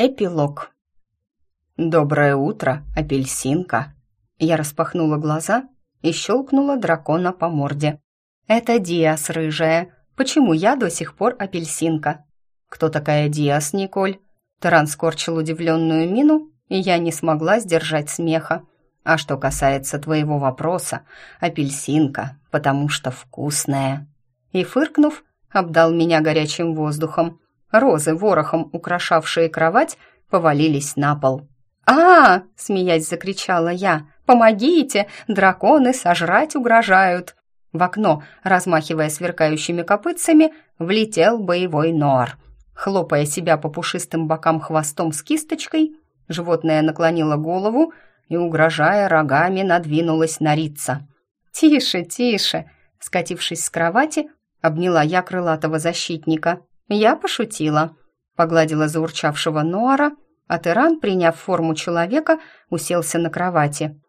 Эпилог. «Доброе утро, апельсинка!» Я распахнула глаза и щелкнула дракона по морде. «Это Диас, рыжая. Почему я до сих пор апельсинка?» «Кто такая Диас, Николь?» Таран скорчил удивленную мину, и я не смогла сдержать смеха. «А что касается твоего вопроса, апельсинка, потому что вкусная». И, фыркнув, обдал меня горячим воздухом – Розы, ворохом украшавшие кровать, повалились на пол. а, -а, смеясь закричала я. «Помогите! Драконы сожрать угрожают!» В окно, размахивая сверкающими копытцами, влетел боевой нор. Хлопая себя по пушистым бокам хвостом с кисточкой, животное наклонило голову и, угрожая рогами, надвинулось на Рица. «Тише, тише!» Скатившись с кровати, обняла я крылатого защитника. «Я пошутила», — погладила заурчавшего Нуара, а Теран, приняв форму человека, уселся на кровати.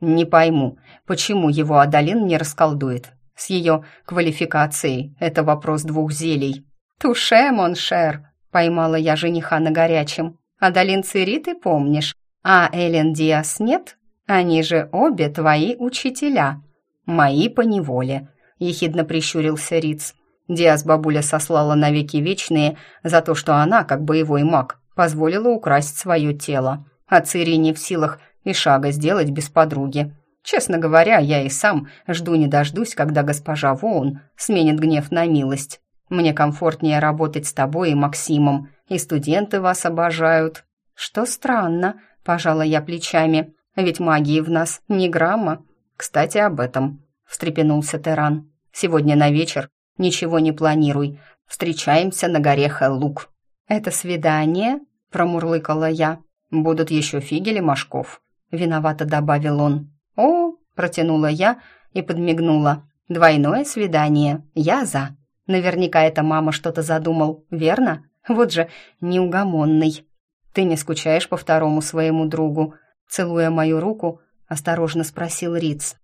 «Не пойму, почему его Адалин не расколдует? С ее квалификацией это вопрос двух зелий». «Туше, моншер», — поймала я жениха на горячем. «Адалин Цири ты помнишь, а Элен Диас нет? Они же обе твои учителя». «Мои поневоле», — ехидно прищурился Риц. Диас бабуля сослала навеки вечные за то, что она, как боевой маг, позволила украсть свое тело. А Цири не в силах и шага сделать без подруги. Честно говоря, я и сам жду не дождусь, когда госпожа Воун сменит гнев на милость. Мне комфортнее работать с тобой и Максимом, и студенты вас обожают. Что странно, пожала я плечами, ведь магии в нас ни грамма. Кстати, об этом, встрепенулся Теран. Сегодня на вечер Ничего не планируй. Встречаемся на горе Хеллук». «Это свидание?» — промурлыкала я. «Будут еще фигели Машков», — виновато добавил он. «О!» — протянула я и подмигнула. «Двойное свидание. Я за. Наверняка эта мама что-то задумал, верно? Вот же неугомонный. Ты не скучаешь по второму своему другу?» Целуя мою руку, осторожно спросил Риц.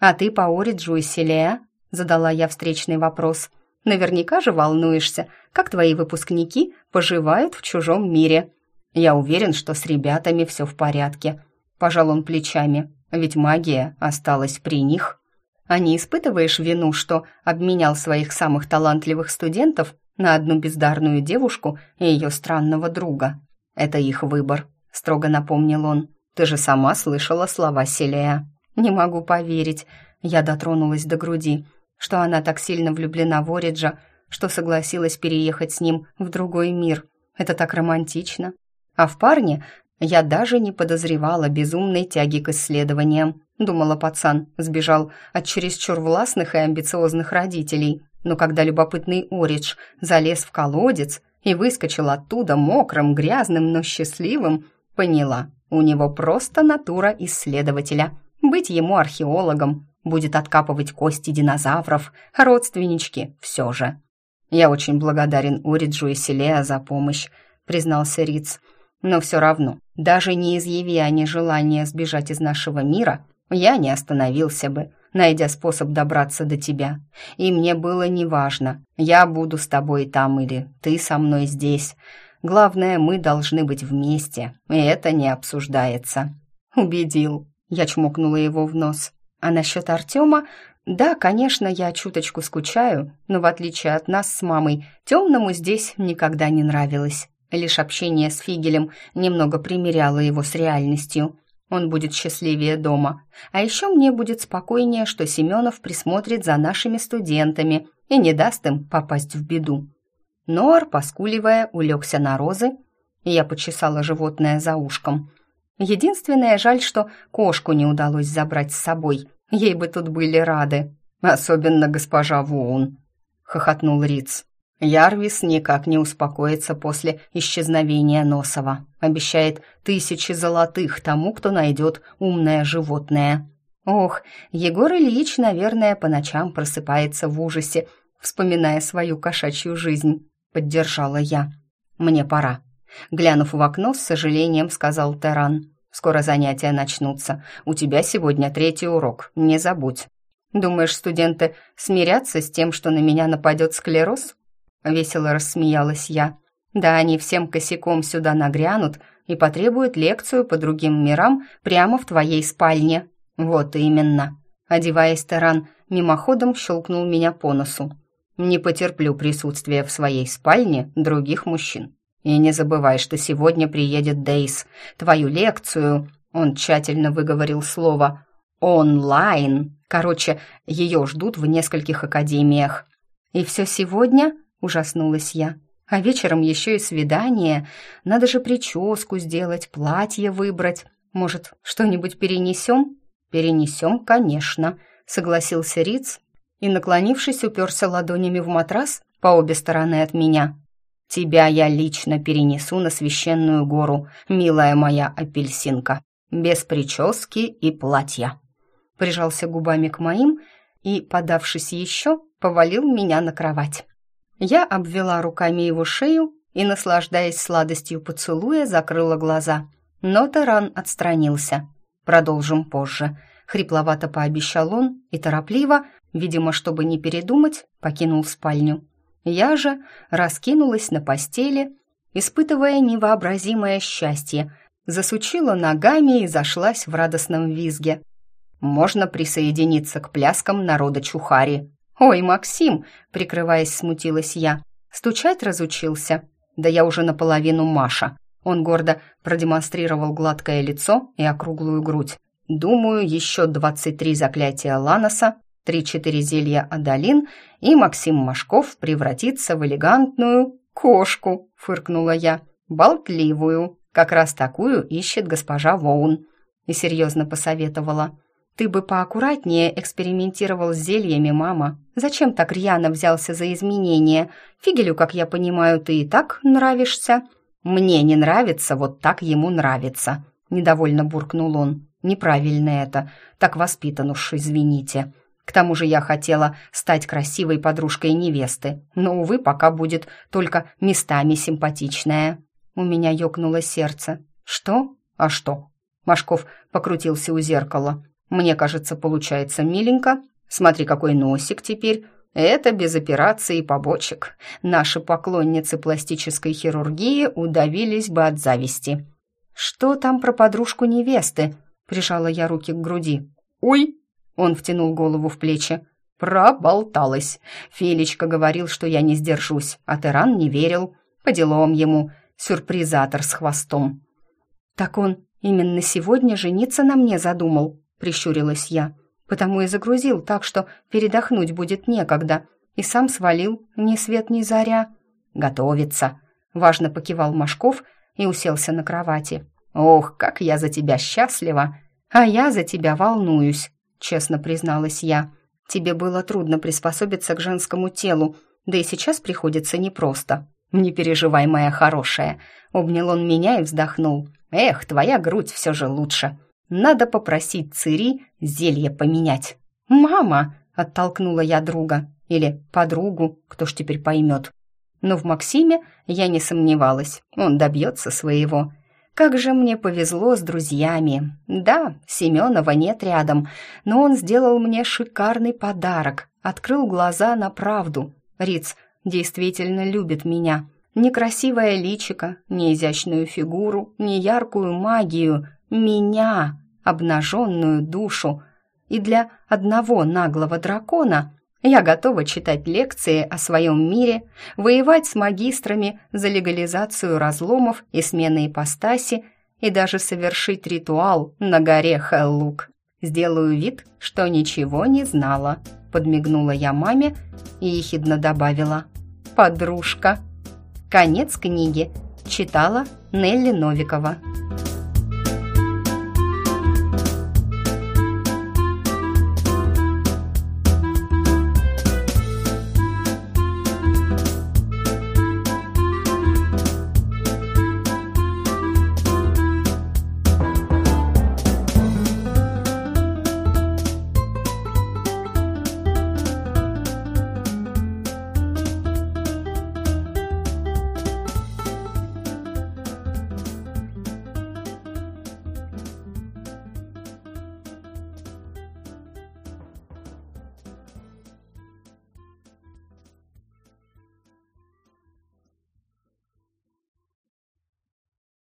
«А ты по Ориджу и Селея?» Задала я встречный вопрос. Наверняка же волнуешься, как твои выпускники поживают в чужом мире. Я уверен, что с ребятами все в порядке. Пожал он плечами, ведь магия осталась при них. А не испытываешь вину, что обменял своих самых талантливых студентов на одну бездарную девушку и ее странного друга? Это их выбор, строго напомнил он. Ты же сама слышала слова Селея. Не могу поверить. Я дотронулась до груди что она так сильно влюблена в Ориджа, что согласилась переехать с ним в другой мир. Это так романтично. А в парне я даже не подозревала безумной тяги к исследованиям. Думала, пацан сбежал от чересчур властных и амбициозных родителей. Но когда любопытный Оридж залез в колодец и выскочил оттуда мокрым, грязным, но счастливым, поняла, у него просто натура исследователя. Быть ему археологом будет откапывать кости динозавров, родственнички все же. «Я очень благодарен Уриджу и Селеа за помощь», — признался Риц. «Но все равно, даже не изъяви они желание сбежать из нашего мира, я не остановился бы, найдя способ добраться до тебя. И мне было неважно, я буду с тобой там или ты со мной здесь. Главное, мы должны быть вместе, и это не обсуждается». «Убедил», — я чмокнула его в нос. А насчет Артема, да, конечно, я чуточку скучаю, но в отличие от нас с мамой, темному здесь никогда не нравилось. Лишь общение с Фигелем немного примеряло его с реальностью. Он будет счастливее дома. А еще мне будет спокойнее, что Семенов присмотрит за нашими студентами и не даст им попасть в беду. Ноар, поскуливая, улегся на розы, я почесала животное за ушком. Единственное, жаль, что кошку не удалось забрать с собой. Ей бы тут были рады. Особенно госпожа Воун, хохотнул Риц. Ярвис никак не успокоится после исчезновения Носова. Обещает тысячи золотых тому, кто найдет умное животное. Ох, Егор Ильич, наверное, по ночам просыпается в ужасе, вспоминая свою кошачью жизнь. Поддержала я. Мне пора. Глянув в окно, с сожалением сказал Теран. «Скоро занятия начнутся. У тебя сегодня третий урок, не забудь». «Думаешь, студенты смирятся с тем, что на меня нападет склероз?» Весело рассмеялась я. Да они всем косяком сюда нагрянут и потребуют лекцию по другим мирам прямо в твоей спальне. Вот именно. Одеваясь, Таран мимоходом щелкнул меня по носу. Не потерплю присутствия в своей спальне других мужчин. И не забывай, что сегодня приедет Дейс. Твою лекцию, он тщательно выговорил слово, онлайн. Короче, ее ждут в нескольких академиях. И все сегодня? Ужаснулась я. А вечером еще и свидание. Надо же прическу сделать, платье выбрать. Может, что-нибудь перенесем? Перенесем, конечно, согласился Риц и, наклонившись, уперся ладонями в матрас по обе стороны от меня. Тебя я лично перенесу на священную гору, милая моя апельсинка, без прически и платья. Прижался губами к моим и, подавшись еще, повалил меня на кровать. Я обвела руками его шею и, наслаждаясь сладостью поцелуя, закрыла глаза. Но Таран отстранился. «Продолжим позже», — хрипловато пообещал он и торопливо, видимо, чтобы не передумать, покинул спальню. Я же раскинулась на постели, испытывая невообразимое счастье, засучила ногами и зашлась в радостном визге. «Можно присоединиться к пляскам народа Чухари». «Ой, Максим!» — прикрываясь, смутилась я. «Стучать разучился?» «Да я уже наполовину Маша». Он гордо продемонстрировал гладкое лицо и округлую грудь. «Думаю, еще двадцать три заклятия Ланоса три-четыре зелья Адалин, и Максим Машков превратится в элегантную кошку, фыркнула я, болтливую, как раз такую ищет госпожа Воун. И серьезно посоветовала. Ты бы поаккуратнее экспериментировал с зельями, мама. Зачем так рьяно взялся за изменения? Фигелю, как я понимаю, ты и так нравишься. Мне не нравится, вот так ему нравится. Недовольно буркнул он. Неправильно это. Так воспитан уж, извините. К тому же я хотела стать красивой подружкой невесты, но, увы, пока будет только местами симпатичная. У меня ёкнуло сердце. «Что? А что?» Машков покрутился у зеркала. «Мне кажется, получается миленько. Смотри, какой носик теперь. Это без операции и побочек. Наши поклонницы пластической хирургии удавились бы от зависти». «Что там про подружку невесты?» Прижала я руки к груди. «Ой!» Он втянул голову в плечи. «Проболталась. Феличка говорил, что я не сдержусь, а Теран не верил. По делам ему. Сюрпризатор с хвостом». «Так он именно сегодня жениться на мне задумал», — прищурилась я. «Потому и загрузил так, что передохнуть будет некогда. И сам свалил, ни свет ни заря». «Готовится», — важно покивал Машков и уселся на кровати. «Ох, как я за тебя счастлива! А я за тебя волнуюсь!» Честно призналась я. Тебе было трудно приспособиться к женскому телу, да и сейчас приходится непросто. Не переживай, моя хорошая. Обнял он меня и вздохнул. Эх, твоя грудь все же лучше. Надо попросить Цири зелье поменять. Мама, оттолкнула я друга. Или подругу, кто ж теперь поймет. Но в Максиме я не сомневалась. Он добьется своего. Как же мне повезло с друзьями. Да, Семенова нет рядом, но он сделал мне шикарный подарок, открыл глаза на правду. Риц действительно любит меня. Ни красивое личико, ни изящную фигуру, ни яркую магию. Меня, обнаженную душу. И для одного наглого дракона я готова читать лекции о своем мире, воевать с магистрами за легализацию разломов и смены ипостаси и даже совершить ритуал на горе Хеллук. Сделаю вид, что ничего не знала, подмигнула я маме и ехидно добавила. Подружка. Конец книги. Читала Нелли Новикова.